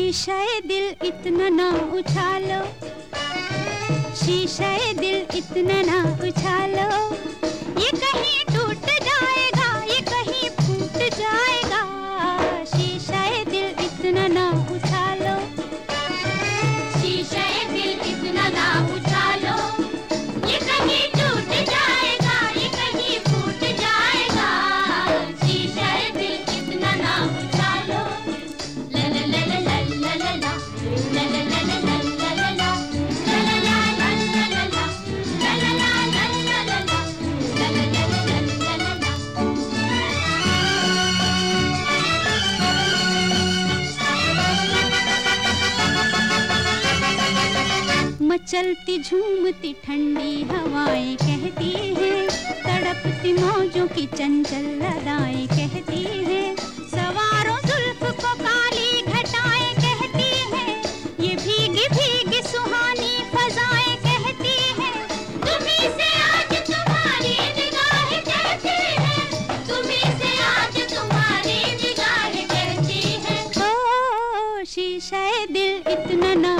शीशे दिल इतना ना उछालो। शीशे दिल इतना ना उछालो। ये कहीं चलती झूमती ठंडी हवाएँ कहती हैं, तड़पती मौजों की चंचल लदाएँ कहती हैं, सवारों जुल्फ को काली घटाएँ कहती हैं, ये भीगी भीगी सुहानी फजाएँ कहती हैं, तुम्ही से आज तुम्हारी निगाहें कहती है, तुम्ही से आज तुम्हारी निगाहें कहती है। ओ, शीशे दिल इतना ना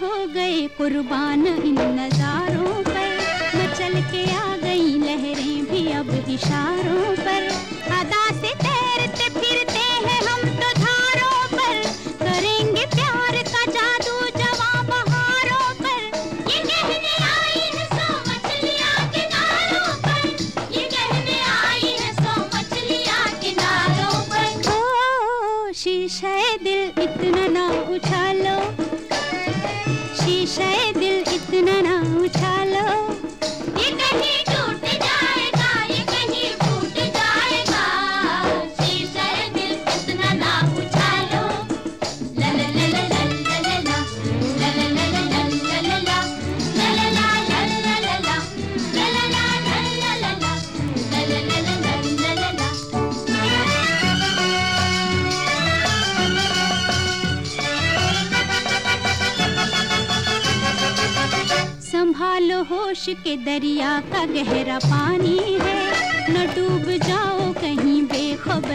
हो गए कुर्बान इन नज़ारों पर। मचल के आ गई लहरें भी अब इशारों पर। अदा से कभी दिल इतना ना उछालो। ये होश के दरिया का गहरा पानी है। न डूब जाओ कहीं बेखबर।